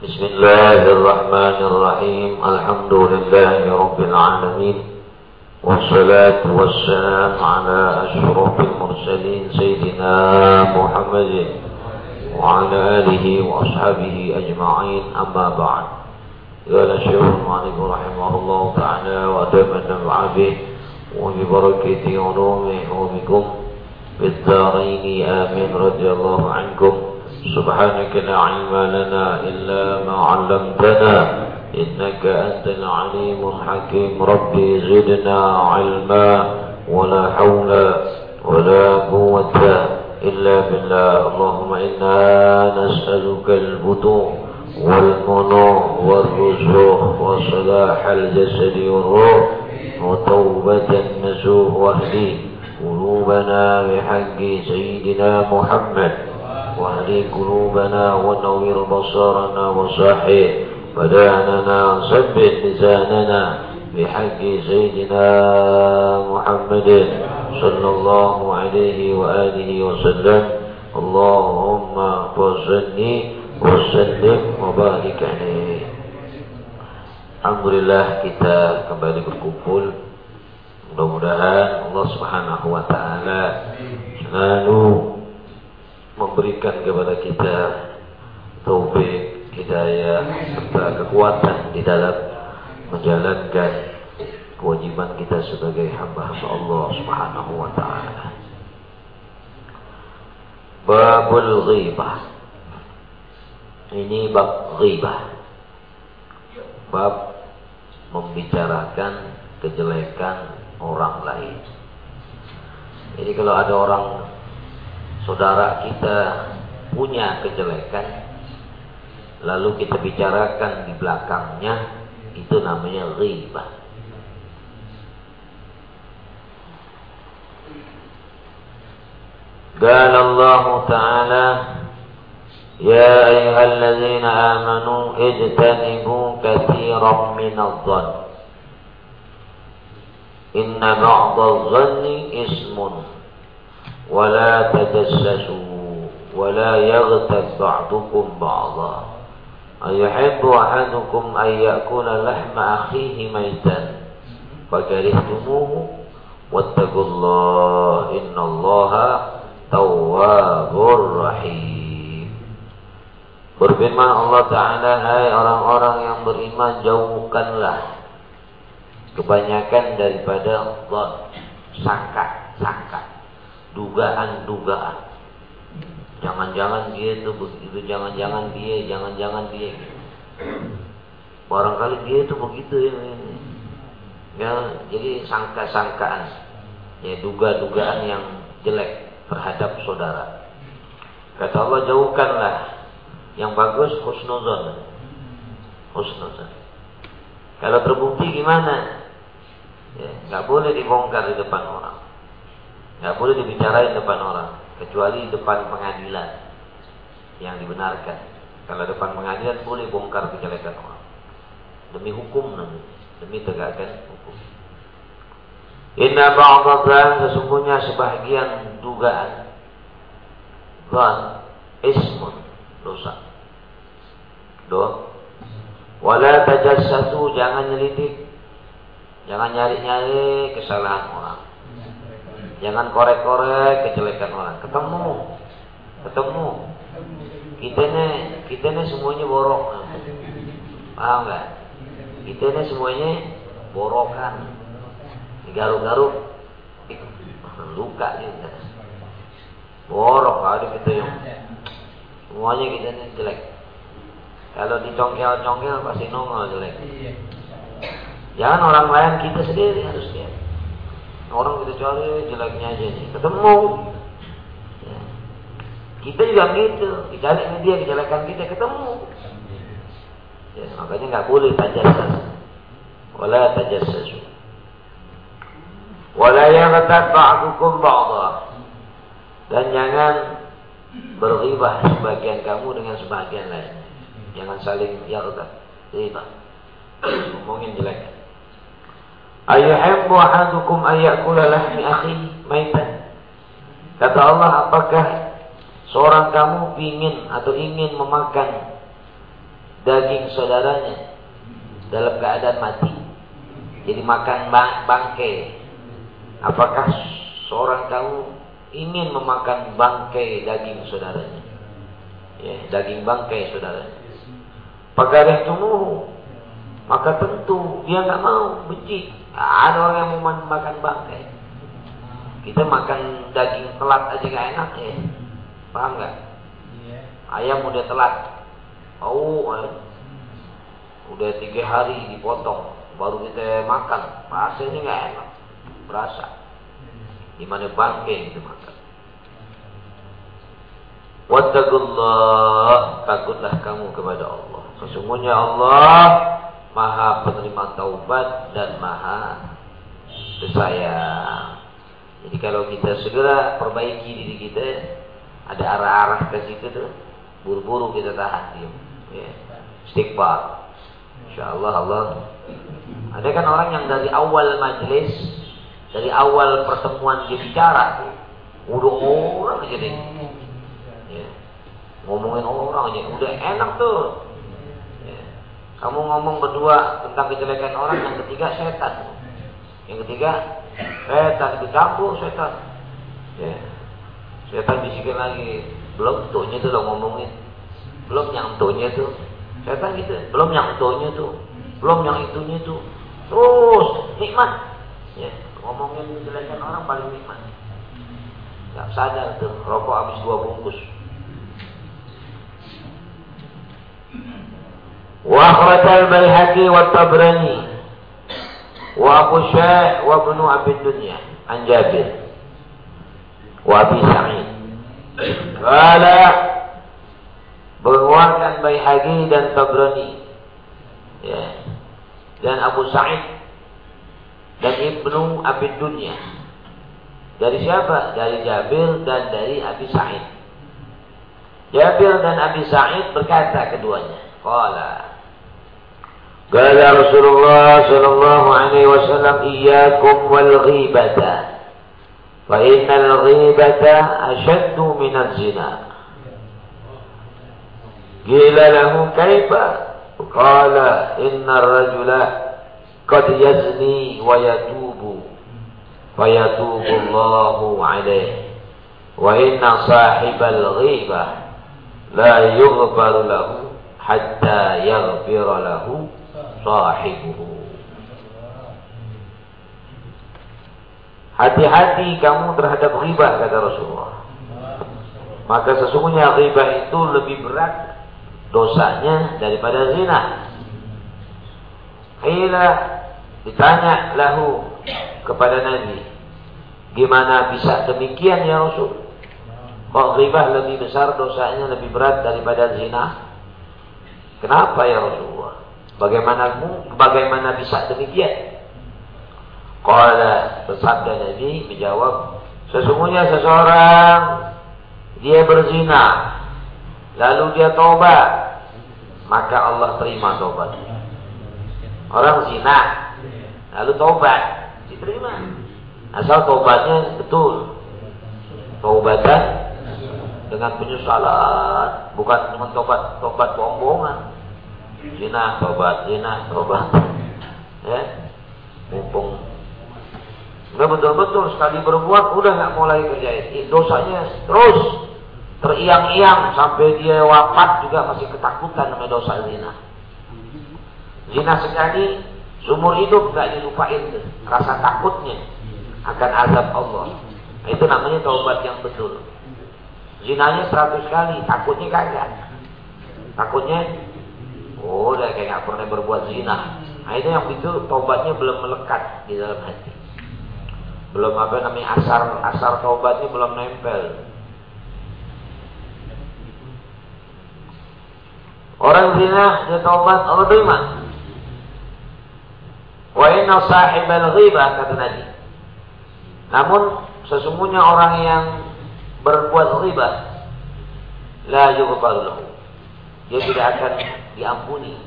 بسم الله الرحمن الرحيم. الحمد لله رب العالمين. والصلاة والسلام على أشرف المرسلين سيدنا محمد وعلى آله وأصحابه أجمعين. أما بعد قال الشيخ المالك رحمه الله تعالى ودام النفع به وببركة علومه وبكم في الدارين. آمين. رضي الله عنكم. سبحانك لا علم لنا إلا ما علمتنا إنك أنت العليم الحكيم. ربي زدنا علما ولا حول ولا قوة إلا بالله. اللهم إنا نسألك البطوع والمنوع والرزق وصلاح الجسد والروح وتوبة النسوح واهدي قلوبنا بحق سيدنا محمد. واهدي قلوبنا ونور بصارنا وصحي بداننا ثبت لساننا بحق سيدنا محمد صلى الله عليه وآله وسلم. اللهم صل وسلم وبارك عليه. Alhamdulillah kita kembali berkumpul. Mudah-mudahan Allah subhanahu wa ta'ala Selalu memberikan kepada kita taufik, hidayah, serta kekuatan di dalam menjalankan kewajiban kita sebagai hamba-hamba Allah Subhanahu wa taala. Babul ghibah. Ini bab ghibah. Bab membicarakan kejelekan orang lain. Jadi kalau ada orang saudara kita punya kejelekan lalu kita bicarakan di belakangnya itu namanya ghibah قال الله تعالى يا أيها الذين آمنوا اجتنبوا كثيرا من الظن إن بعض الظن اسم ولا تجسسوا ولا يغتب بعضكم بعضا أيحب أحدكم أن يأكل لحم أخيه ميتا فكرهتموه واتقوا الله إن الله تواب رحيم Berfirman Allah Ta'ala Hai orang-orang yang beriman Jauhkanlah Kebanyakan daripada Allah Sangka-sangka dugaan-dugaan. Jangan-jangan dia itu begitu, jangan-jangan dia, jangan-jangan dia. Barangkali dia itu begitu ini. Ya, jadi sangka-sangkaan. Ya, duga-dugaan yang jelek terhadap saudara. Kata Allah jauhkanlah yang bagus husnuzon. Husnuzon. Kalau terbukti gimana? Ya, nggak boleh dibongkar di depan orang. Nggak boleh dibicarain depan orang, kecuali depan pengadilan yang dibenarkan. Kalau depan pengadilan boleh bongkar kejelekan orang. Demi hukum nanti, demi tegakkan hukum. Inna ba'dadhan sesungguhnya sebahagian dugaan Zan ismun dosa. Doa. Wala tajassatu jangan nyelidik. Jangan nyari-nyari kesalahan orang. Jangan korek-korek kejelekan orang. Ketemu. Ketemu. Kita ini, kita ini semuanya borok. Paham nggak? Kita ini semuanya borokan. Garuk-garuk luka juga. Borok ada kita yang semuanya kita ini jelek. Kalau dicongkel-congkel pasti nongol jelek. Jangan orang lain kita sendiri harus lihat. Orang kita cari jeleknya aja nih. Ketemu. Ya. Kita juga gitu. Dicari ini dia kejelekan kita ketemu. Ya, makanya nggak boleh tajassas. Wala tajassasu. Wala yaghtab ba'dukum ba'dha. Dan jangan berghibah sebagian kamu dengan sebagian lain. Jangan saling yaghtab. Ghibah. Ngomongin jelek. Ayuhibbu ahadukum ayyakula lahmi akhi maitan. Kata Allah, apakah seorang kamu ingin atau ingin memakan daging saudaranya dalam keadaan mati. Jadi makan bang bangkai. Apakah seorang kamu ingin memakan bangkai daging saudaranya? Ya, daging bangkai saudaranya. Pagareh tumuh. Maka tentu dia nggak mau, benci. Ada orang yang mau makan bangkai. Kita makan daging telat aja gak enak ya. Paham nggak? Iya. Ayam udah telat. Oh, udah tiga hari dipotong, baru kita makan. Rasanya nggak enak, berasa. Gimana bangke gitu makan. Wattaqullah, takutlah kamu kepada Allah. Sesungguhnya Allah Maha penerima taubat dan Maha Bersayang. Jadi kalau kita segera perbaiki diri kita, ada arah-arah ke situ tuh, buru-buru kita tahan diam. Ya. Istighfar. Insyaallah Allah. Ada kan orang yang dari awal majelis, dari awal pertemuan dia bicara, udah orang aja deh. Ya. Ngomongin orang aja, udah enak tuh. Kamu ngomong berdua tentang kejelekan orang, yang ketiga setan. Yang ketiga setan itu campur setan. Ya. Setan bisikin lagi, belum tuhnya tuh lo ngomongin. Belum yang tuhnya tuh Setan gitu, belum yang itunya tuh, belum yang itunya tuh. Terus nikmat. Ya, ngomongin kejelekan orang paling nikmat. Gak sadar tuh, rokok habis dua bungkus. Wa Abu Syai' wa Ibnu Abi Dunya. An Jabir. Wa Abi Sa'id. Qala mengeluarkan Baihaqi dan Tabrani. Ya. Dan Abu Sa'id dan Ibnu Abi Dunya. Dari siapa? dari Jabir dan dari Abi Sa'id. Jabir dan Abi Sa'id berkata keduanya. Qala قال رسول الله صلى الله عليه وسلم إياكم والغيبة. فإن الغيبة أشد من الزنا. قيل له كيف؟ قال إن الرجل قد يزني ويتوب فيتوب الله عليه. وإن صاحب الغيبة لا يغفر له حتى يغفر له sahibuhu. Hati-hati kamu terhadap ghibah kata Rasulullah. Maka sesungguhnya ghibah itu lebih berat dosanya daripada zina. Hila ditanya lahu kepada Nabi, gimana bisa demikian ya Rasul? Kok ghibah lebih besar dosanya lebih berat daripada zina? Kenapa ya Rasulullah? Bagaimana bagaimana bisa demikian? Qala bersabda Nabi menjawab, sesungguhnya seseorang dia berzina lalu dia tobat, maka Allah terima tobatnya. Orang zina, lalu tobat, diterima. Asal tobatnya betul. Tobatan dengan penyesalan, bukan dengan tobat tobat bohong-bohongan. Zina, tobat, zina, tobat. Ya, mumpung Udah betul-betul sekali berbuat udah nggak mau lagi kerjain. Dosanya terus teriang-iang sampai dia wafat juga masih ketakutan sama dosa zina. Zina sekali seumur hidup gak dilupain rasa takutnya akan azab Allah. Nah, itu namanya taubat yang betul. Zinanya seratus kali, takutnya kagak. Takutnya, oh udah kayak gak pernah berbuat zina. Nah itu yang itu taubatnya belum melekat di dalam hati. Belum apa namanya asar asar taubatnya belum nempel. Orang zina dia taubat Allah terima. Wa inna sahibal ghibah kata Nabi. Namun sesungguhnya orang yang berbuat ghibah la lahu. Dia tidak akan diampuni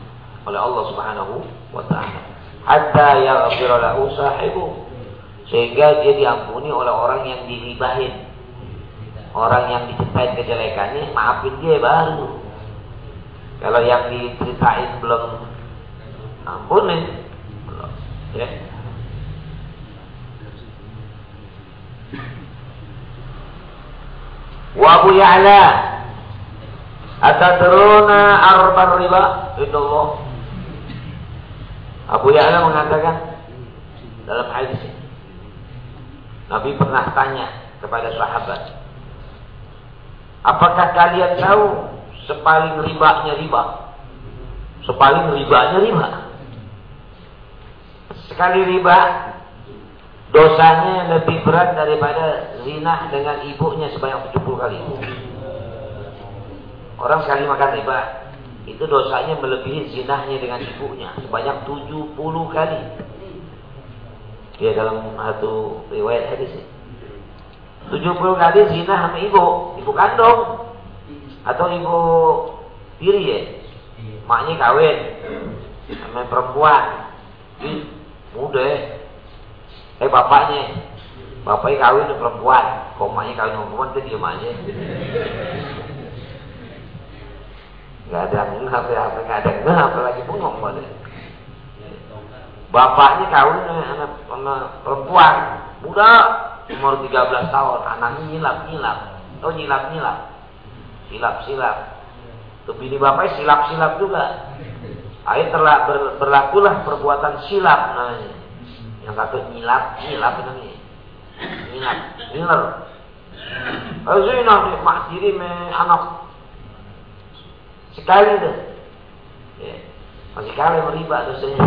oleh Allah Subhanahu wa taala. Hatta yaghfira lahu sahibu. Sehingga dia diampuni oleh orang yang diribahin. Orang yang diceritain kejelekannya, maafin dia baru. Kalau yang diceritain belum ampunin. Ya. Wa Abu Ya'la Atadruna arbar riba? Allah. Abu Ya'la mengatakan dalam hadis. Nabi pernah tanya kepada sahabat, apakah kalian tahu sepaling ribanya riba? Sepaling ribanya riba. Sekali riba dosanya lebih berat daripada zina dengan ibunya sebanyak 70 kali. Orang sekali makan riba itu dosanya melebihi zinahnya dengan ibunya sebanyak 70 kali. Dia dalam satu riwayat hadis 70 kali zina sama ibu, ibu kandung atau ibu tiri ya. Maknya kawin sama perempuan. Ih, muda. Eh bapaknya, bapaknya kawin sama perempuan, kok maknya kawin sama perempuan dia diam aja. Gak ada ngeh, apa gak ada ngeh, apalagi bengong pada. Bapaknya kawin sama, sama perempuan, muda, umur 13 tahun, anaknya nyilap-nyilap. Oh nyilap-nyilap. Silap-silap. Tuh bini bapaknya silap-silap juga. Akhirnya telah ber, berlakulah perbuatan silap namanya. Yang satu nyilap, nyilap namanya. Nyilap, ngiler. Azina mak diri me anak. Sekali tuh. Ya. Masih kali meribak dosanya.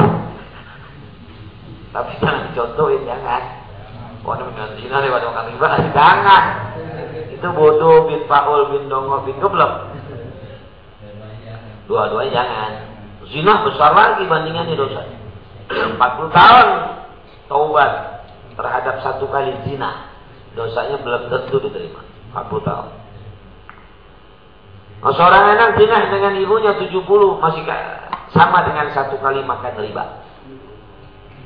Tapi jangan dicontohin, jangan. Wah, dengan zina lewat makan riba, jangan. Itu bodoh bin Paul bin Dongo bin Geblok. Dua-duanya jangan. Zina besar lagi bandingannya dosa. 40 tahun taubat terhadap satu kali zina. Dosanya belum tentu diterima. 40 tahun. Nah, seorang anak zina dengan ibunya 70 masih sama dengan satu kali makan riba.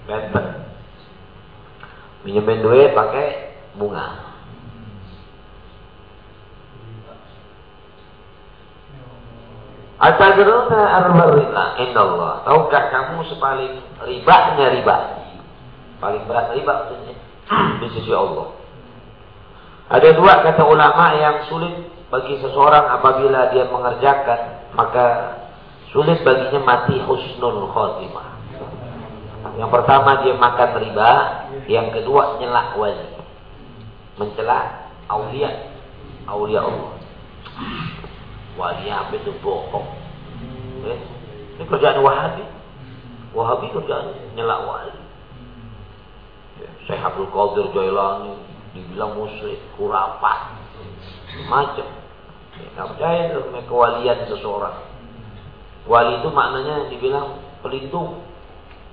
Benten. Minjemin duit pakai bunga. Atadruna arba riba Allah. Tahukah kamu sepaling ribanya riba? Paling berat riba maksudnya di sisi Allah. Ada dua kata ulama yang sulit bagi seseorang apabila dia mengerjakan maka sulit baginya mati husnul khotimah. Yang pertama dia makan riba, yang kedua nyelak wali. Mencela aulia, aulia Allah. Wali apa itu bohong. Eh, ini kerjaan Wahabi. Wahabi kerjaan nyelak wali. Ya, Syekh Abdul Qadir Jailani dibilang musyrik, kurafat, macam. Nggak percaya itu kewalian seseorang. Wali itu maknanya dibilang pelindung,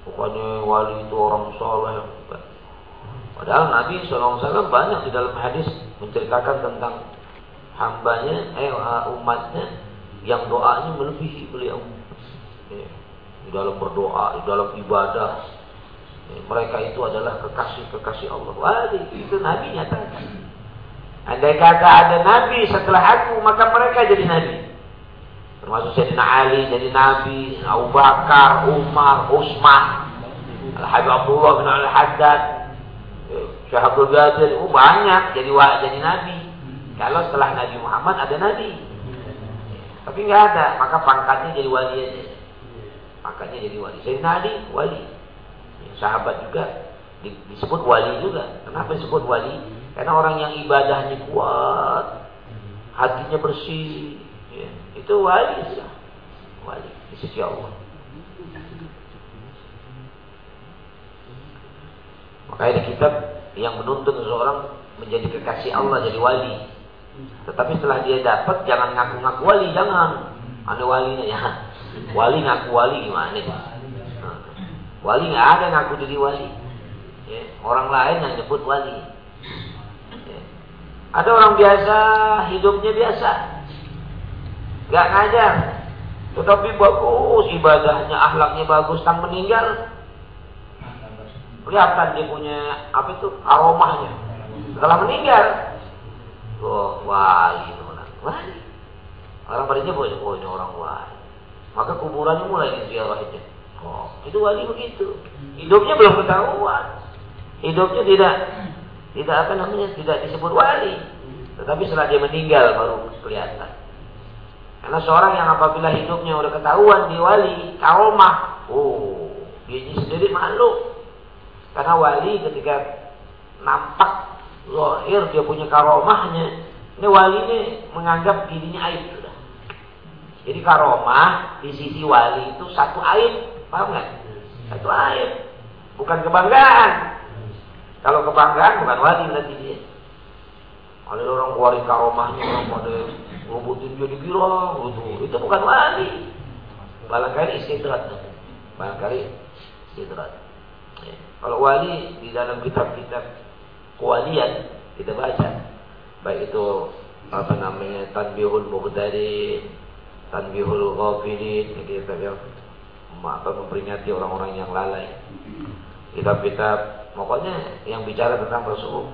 Pokoknya wali itu orang soleh. Padahal Nabi SAW banyak di dalam hadis menceritakan tentang hambanya, eh umatnya yang doanya melebihi beliau. Ya, di dalam berdoa, di dalam ibadah. Ya, mereka itu adalah kekasih-kekasih Allah. Wali itu Nabi nyatakan. Andai kata ada Nabi setelah aku, maka mereka jadi Nabi. Termasuk Sayyidina Ali jadi Nabi, Abu Bakar, Umar, Utsman, Al-Habib Abdullah bin Al-Haddad, Syekh Abdul oh banyak jadi jadi Nabi. Kalau setelah Nabi Muhammad ada Nabi. Tapi nggak ada, maka pangkatnya jadi wali aja. Pangkatnya jadi wali. Sayyidina Ali, wali. Sahabat juga disebut wali juga. Kenapa disebut wali? Karena orang yang ibadahnya kuat, hatinya bersih, itu wali sudah. Wali di sisi Allah. Makanya di kitab yang menuntut seseorang menjadi kekasih Allah jadi wali. Tetapi setelah dia dapat jangan ngaku-ngaku wali, jangan. Ada walinya ya. Wali ngaku wali gimana? Nah, wali nggak ada ngaku jadi wali. Ya, orang lain yang nyebut wali. Ada orang biasa, hidupnya biasa. Gak ngajar. Tetapi bagus ibadahnya, akhlaknya bagus. Tang meninggal, kelihatan dia punya apa itu aromanya. Setelah meninggal, oh wali orang, wali. Orang pada nyebut, oh ini orang wali. maka kuburannya mulai diziarah itu. Oh, itu wali begitu. Hidupnya belum ketahuan. Hidupnya tidak tidak apa namanya tidak disebut wali. Tetapi setelah dia meninggal baru kelihatan. Karena seorang yang apabila hidupnya udah ketahuan di wali, karomah, oh, dia sendiri malu. Karena wali ketika nampak lahir dia punya karomahnya, ini wali ini menganggap dirinya aib sudah. Jadi karomah di sisi wali itu satu aib Paham nggak? Itu aib. Bukan kebanggaan. Kalau kebanggaan bukan wali berarti dia. Ada orang keluarin karomahnya, orang pada ngubutin dia di biro. Itu bukan wali. Barangkali istidrat. Barangkali istidrat. Ya. Kalau wali di dalam kitab-kitab kewalian kita baca, baik itu apa namanya Tanbihul Muqtadin, Tanbihul Ghafilin, kitab yang atau memperingati orang-orang yang lalai. Kitab-kitab pokoknya yang bicara tentang Rasul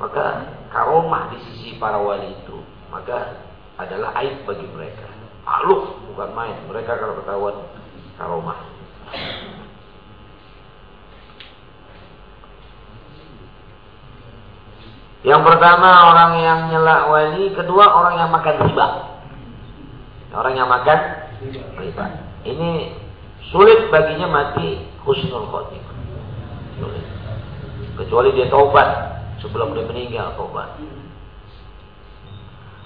maka karomah di sisi para wali itu maka adalah aib bagi mereka. Makhluk bukan main. Mereka kalau ketahuan karomah. Yang pertama orang yang nyelak wali, kedua orang yang makan riba. Orang yang makan riba. Ini Sulit baginya mati husnul khotimah. Sulit. Kecuali dia taubat sebelum dia meninggal taubat.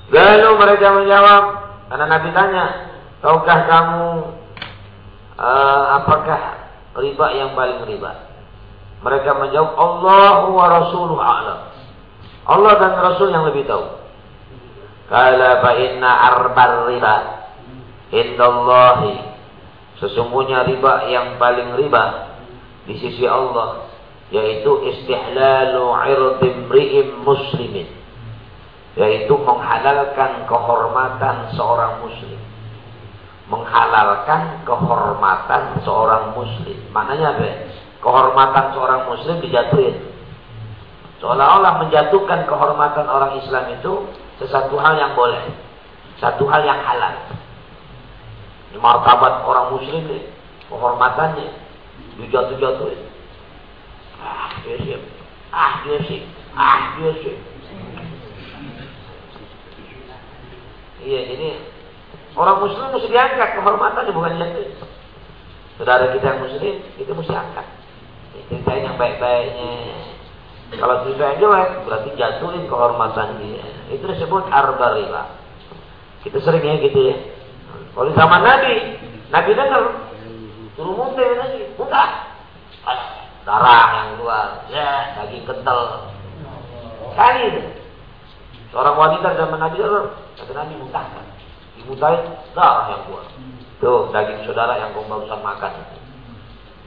Lalu mereka menjawab, karena Nabi tanya, tahukah kamu uh, apakah riba yang paling riba? Mereka menjawab, Allah wa Rasuluh a'lam. Allah dan Rasul yang lebih tahu. Kala fa inna arbar riba indallahi Sesungguhnya riba yang paling riba di sisi Allah yaitu istihlalu irdimri'im muslimin. Yaitu menghalalkan kehormatan seorang muslim. Menghalalkan kehormatan seorang muslim. Maknanya apa? Kehormatan seorang muslim dijatuhin. Seolah-olah menjatuhkan kehormatan orang Islam itu sesuatu hal yang boleh. Satu hal yang halal. Martabat orang muslim nih, kehormatannya dijatuh-jatuhin. Sih. Ah, sih. Ah, sih. Iya, ini orang muslim mesti diangkat kehormatannya bukan dijatuhin. Saudara kita yang muslim, kita mesti angkat. Ceritain yang baik-baiknya. Kalau cerita yang jelek, berarti jatuhin kehormatan dia. Itu disebut arbarila. Kita sering ya gitu ya. Kalau zaman Nabi, Nabi dengar suruh muntah lagi, muntah. Darah yang keluar, ya daging kental. Kali itu. Seorang wanita zaman Nabi kata Nabi muntahkan. Dimuntahin darah yang keluar. Tuh daging saudara yang kau barusan makan.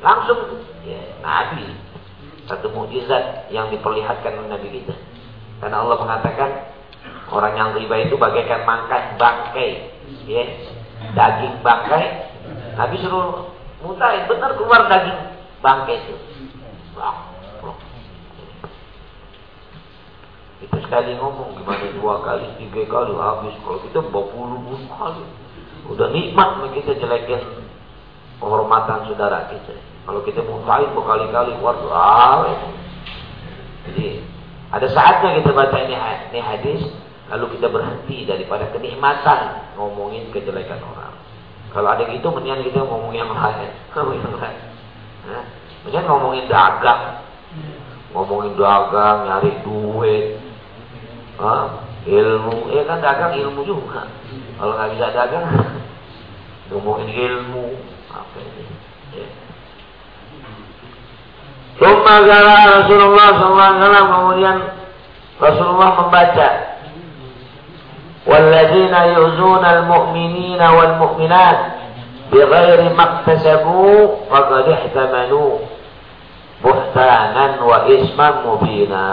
Langsung ya, Nabi satu mujizat yang diperlihatkan oleh Nabi kita. Karena Allah mengatakan orang yang riba itu bagaikan makan bangkai, ya, daging bangkai. Nabi suruh mutain, benar keluar daging bangkai itu. Itu sekali ngomong gimana dua kali, tiga kali habis. Kalau kita bawa puluh kali. Udah nikmat kita jelekin penghormatan saudara kita. Kalau kita muntahin berkali-kali keluar doa. Jadi ada saatnya kita baca ini, ini hadis Lalu kita berhenti daripada kenikmatan ngomongin kejelekan orang. Kalau ada gitu, mendingan kita ngomong yang lain. Ngomong yang lain. Mendingan ngomongin dagang. Ngomongin dagang, nyari duit. Hah? Ilmu. Ya kan dagang ilmu juga. Kalau nggak bisa dagang, ngomongin ilmu. Apa ini? Ya. Summa Rasulullah SAW kemudian Rasulullah membaca والذين يؤذون المؤمنين والمؤمنات بغير ما اكتسبوا فقد احتملوا بهتانا وإسما مبينا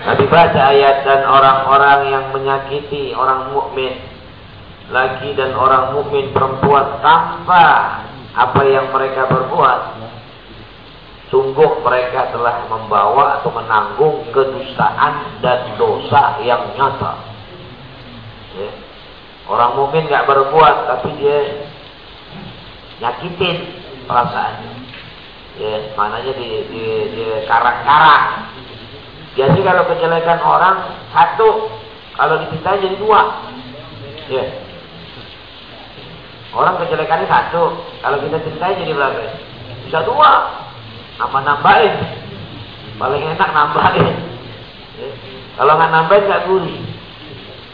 Nabi baca ayat dan orang-orang yang menyakiti orang mukmin laki dan orang mukmin perempuan tanpa apa yang mereka berbuat sungguh mereka telah membawa atau menanggung kedustaan dan dosa yang nyata Orang mukmin nggak berbuat tapi dia nyakitin perasaannya. Ya, mananya di di, di karak-karak. Jadi kalau kejelekan orang satu, kalau dicintai jadi dua. Ya. Orang kejelekannya satu, kalau kita cintai jadi berapa? Bisa dua. Nambah nambahin. Paling enak nambahin. Ya. Kalau nggak nambahin nggak gurih.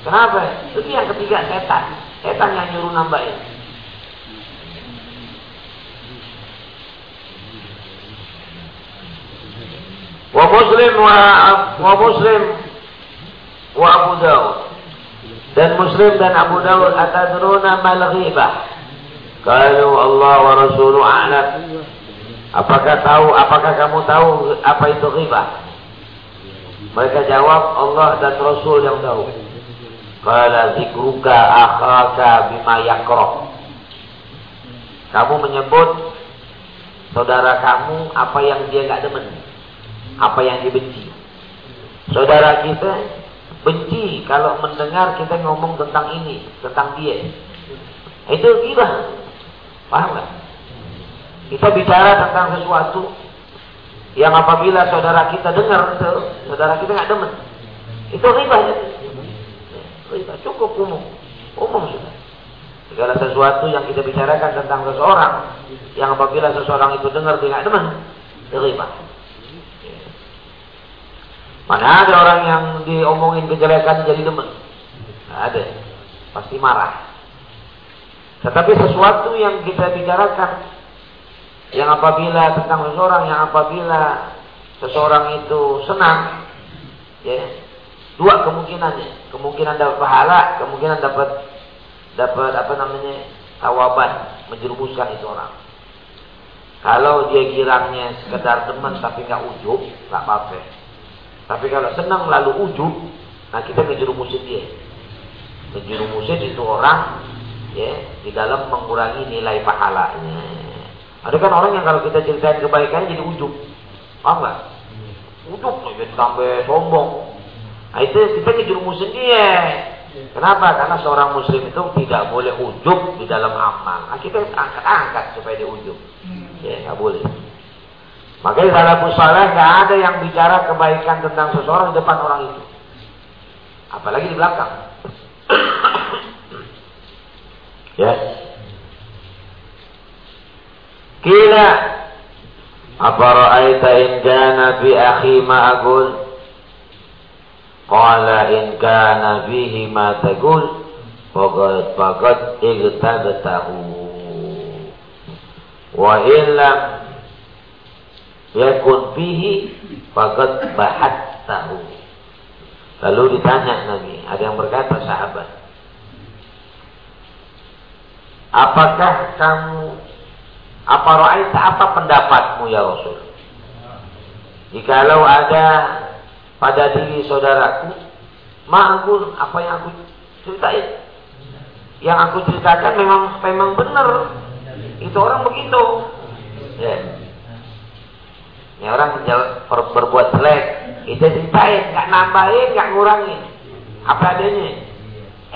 Kenapa? Itu yang ketiga setan. Setan yang nyuruh nambahin. Muslim wa Abu Dawud. Dan Muslim dan Abu Dawud atadruna mal ghibah. Kalau Allah wa Rasuluh a'lam. Apakah tahu, apakah kamu tahu apa itu ghibah? Mereka jawab Allah dan Rasul yang tahu. Qala zikruka akhaka bima yakrah. Kamu menyebut saudara kamu apa yang dia enggak demen. Apa yang dibenci. Saudara kita benci kalau mendengar kita ngomong tentang ini, tentang dia. Itu gila. Paham gak? Kita bicara tentang sesuatu yang apabila saudara kita dengar saudara kita nggak demen. Itu riba ya. Riba cukup umum. Umum sudah. Segala sesuatu yang kita bicarakan tentang seseorang yang apabila seseorang itu dengar dia nggak demen, itu riba. Mana ada orang yang diomongin kejelekan jadi demen? Nggak ada. Pasti marah. Tetapi sesuatu yang kita bicarakan yang apabila tentang seseorang yang apabila seseorang itu senang ya Dua kemungkinannya. Kemungkinan dapat pahala, kemungkinan dapat dapat apa namanya tawaban, menjerumuskan itu orang. Kalau dia girangnya sekedar teman tapi nggak ujub, nggak apa-apa. Tapi kalau senang lalu ujub, nah kita menjerumusin dia. Menjerumusin itu orang ya di dalam mengurangi nilai pahalanya. Ada kan orang yang kalau kita ceritain kebaikannya jadi ujub. Paham nggak? Ujub jadi tambah sombong. Nah itu kita kejerumusin dia. Kenapa? Karena seorang muslim itu tidak boleh ujub di dalam amal. Nah, kita angkat-angkat supaya dia ujub. Ya, nggak boleh. Makanya dalam saleh nggak ada yang bicara kebaikan tentang seseorang di depan orang itu. Apalagi di belakang. ya. Kila apa ra'aita in kana bi akhi ma aqul Qala in kana fihi ma taqul faqad faqad igtabtahu. Wa illam yakun fihi faqad bahattahu. Lalu ditanya Nabi, ada yang berkata sahabat, Apakah kamu apa ra'aita apa pendapatmu ya Rasul? Jikalau ada pada diri saudaraku, ma'akul apa yang aku ceritain. Yang aku ceritakan memang memang benar. Itu orang begitu. Ya. Ini orang ber, berbuat jelek, itu ceritain, nggak nambahin, nggak ngurangin. Apa adanya.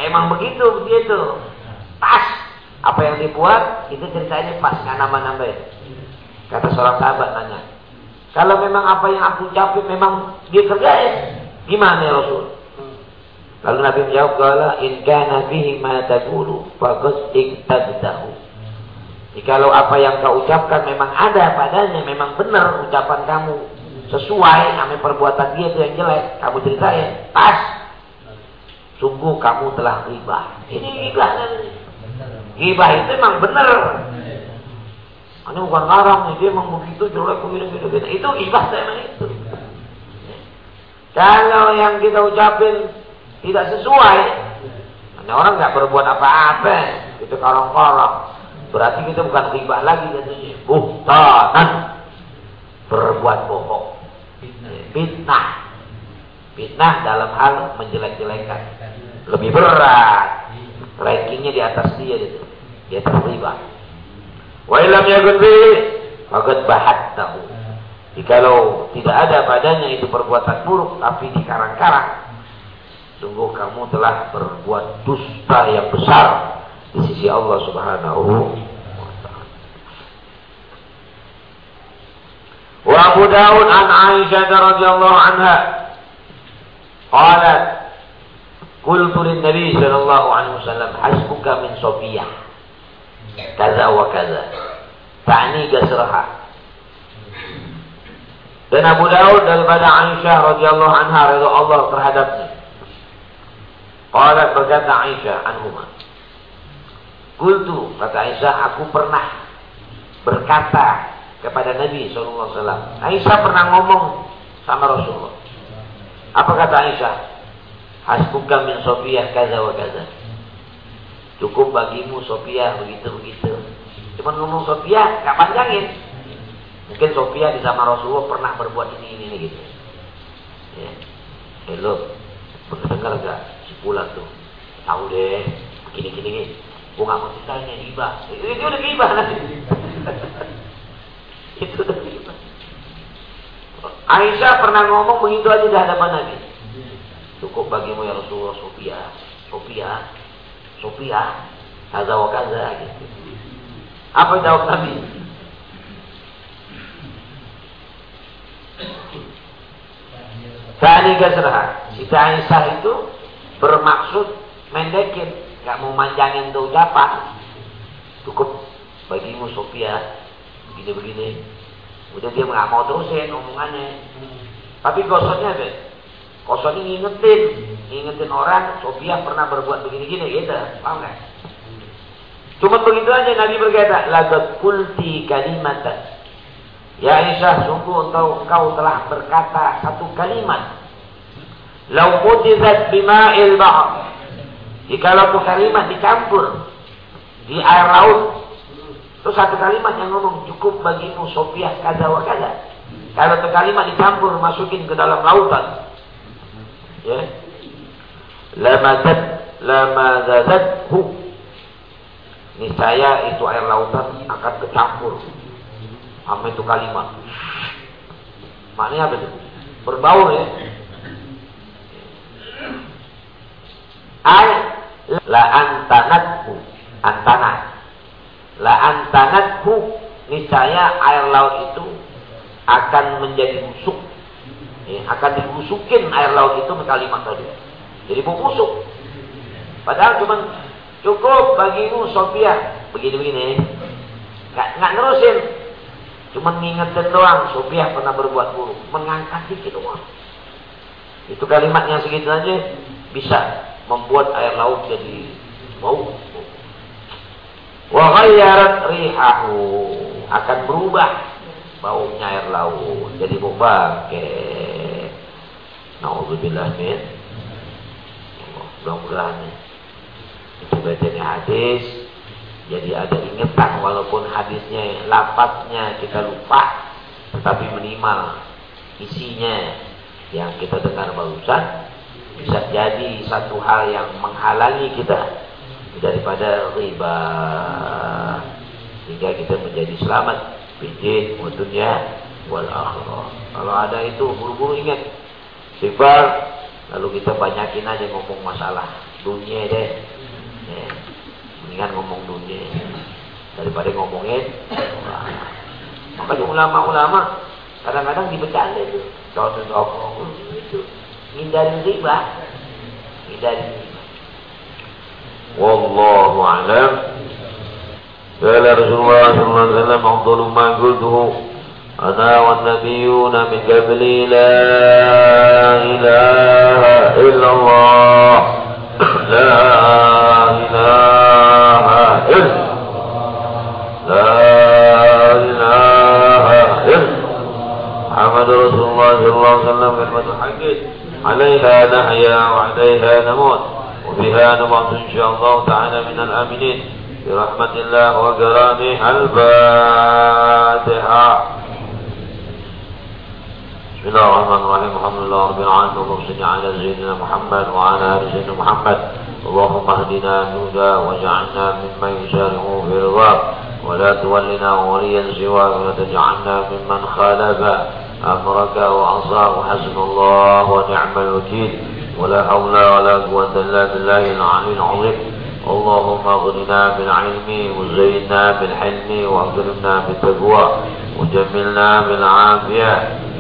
Emang begitu, begitu. Pas. Apa yang dibuat, itu ceritanya pas, nggak nambah-nambahin. Kata seorang sahabat nanya, kalau memang apa yang aku ucapin memang dia kerjain, gimana ya Rasul? Lalu Nabi menjawab, "Qala in kana fihi ma taqulu faqad iktabtahu." Jikalau apa yang kau ucapkan memang ada padanya, memang benar ucapan kamu sesuai sama perbuatan dia itu yang jelek, kamu ceritain, pas. Sungguh kamu telah riba. Ini riba kan? Riba itu memang benar. Ini bukan larang dia memang begitu jelek begini begini begini. Itu ibah memang itu. Kalau yang kita ucapin tidak sesuai, orang nggak berbuat apa-apa, itu korong-korong. Berarti kita bukan ribah lagi jadinya. Buhtanan. Berbuat bohong. Fitnah. Fitnah dalam hal menjelek-jelekan. Lebih berat. Rankingnya di atas dia itu. Di atas ribah. Wa ilam yakun fi faqad bahattahu. Jikalau tidak ada padanya itu perbuatan buruk tapi dikarang-karang sungguh kamu telah berbuat dusta yang besar di sisi Allah Subhanahu wa taala. Wa Abu Dawud an Aisyah radhiyallahu anha qalat قلت للنبي صلى الله عليه وسلم حسبك من صفية كذا وكذا تعني قسرها Dan Abu Daud daripada Aisyah radhiyallahu anha ridha Allah terhadapnya. Qalat berkata Aisyah anhuma. Qultu kata Aisyah aku pernah berkata kepada Nabi wasallam. Aisyah pernah ngomong sama Rasulullah. Apa kata Aisyah? Hasbuka min Sofiyah kaza wa kaza. Cukup bagimu Sofiyah begitu-begitu. Cuma ngomong Sofiyah gak panjangin. Mungkin Sofia di sama Rasulullah pernah berbuat ini ini, ini gitu. Ya. Hello, pernah dengar gak? pulang tuh. Tahu deh, gini-gini nih. Gue gak mau iba. Itu, itu udah iba nanti. itu udah iba. Aisyah pernah ngomong begitu aja di hadapan Nabi. Cukup bagimu ya Rasulullah Sofia. Sofia. Sofia. Kaza wa kaza gitu. Apa jawab Nabi? Tani kasrah. Siti Aisyah itu bermaksud mendekin, nggak mau manjangin tuh ucapan. Cukup bagimu Sofia, begini-begini. Udah dia nggak mau terusin omongannya. Tapi gosoknya deh, gosoknya ngingetin, ngingetin orang Sofia pernah berbuat begini-gini, gitu, paham nggak? Cuma begitu aja Nabi berkata, lagat kulti kalimatan. Ya Aisyah, sungguh engkau, engkau telah berkata satu kalimat Lau mutizat bima'il bahr. Jikalau tuh kalimat dicampur di air laut. Itu satu kalimat yang ngomong cukup bagimu Sofiah kada wa kada. Kalau tuh kalimat dicampur masukin ke dalam lautan. Ya. Lamadat lamazadat hu. saya itu air lautan akan kecampur sama itu kalimat. Maknanya apa itu? Berbau ya. Ay la antanathu antanat. La antanathu niscaya air laut itu akan menjadi busuk. Ya, akan dibusukin air laut itu kalimat tadi. Jadi busuk. Padahal cuma cukup bagimu Sofia begini-begini. Nggak, nggak nerusin. Cuma ngingetin doang Sofia pernah berbuat buruk. Mengangkat dikit doang. Itu kalimatnya segitu aja bisa membuat air laut jadi bau. Wa rihahu akan berubah baunya air laut jadi bau bangke. Nauzubillah min. Mudah-mudahan itu bacanya hadis jadi ada ingatan walaupun hadisnya lapatnya kita lupa tetapi minimal isinya yang kita dengar barusan bisa jadi satu hal yang menghalangi kita daripada riba. Sehingga kita menjadi selamat. Bidin wa dunia wal akhirah. Kalau ada itu buru-buru ingat. Sifar lalu kita banyakin aja ngomong masalah dunia deh. Mendingan ngomong dunia. Daripada ngomongin makanya ulama-ulama kadang-kadang dibecanda itu contoh-contoh itu hindari riba hindari riba wallahu a'lam. قال رسول الله صلى الله عليه وسلم أفضل ما قلته أنا والنبيون من قبلي لا إله إلا الله لا إله إلا محمد رسول الله صلى الله عليه وسلم كلمة الحق عليها نحيا وعليها نموت وبها نبعث إن شاء الله تعالى من الآمنين. برحمة الله وكرامه الفاتحة. بسم الله الرحمن الرحيم. الحمد لله رب العالمين اللهم على سيدنا محمد وعلى آل سيدنا محمد. اللهم اهدنا بهدى واجعلنا ممن يسارع في رضاك ولا تولنا وليا سواك ولا تجعلنا ممن خالف أمرك وعصاه حسن الله ونعم الوكيل. ولا حول ولا قوة إلا بالله العلي العظيم. اللهم اغننا بالعلم وزينا بالحلم واكرمنا بالتقوى وجملنا بالعافية.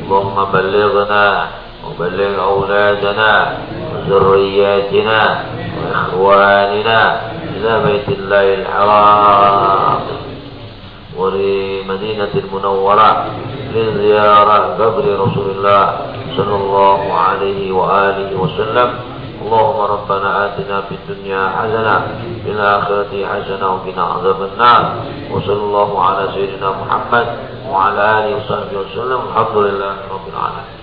اللهم بلغنا وبلغ أولادنا وذرياتنا وإخواننا إلى بيت الله الحرام. ولمدينة المنورة لزيارة قبر رسول الله صلى الله عليه وآله وسلم. اللهم ربنا آتنا في الدنيا حسنة في الآخرة حسنة وقنا عذاب النار. وصلى الله على سيدنا محمد وعلى آله وصحبه وسلم. الحمد لله رب العالمين.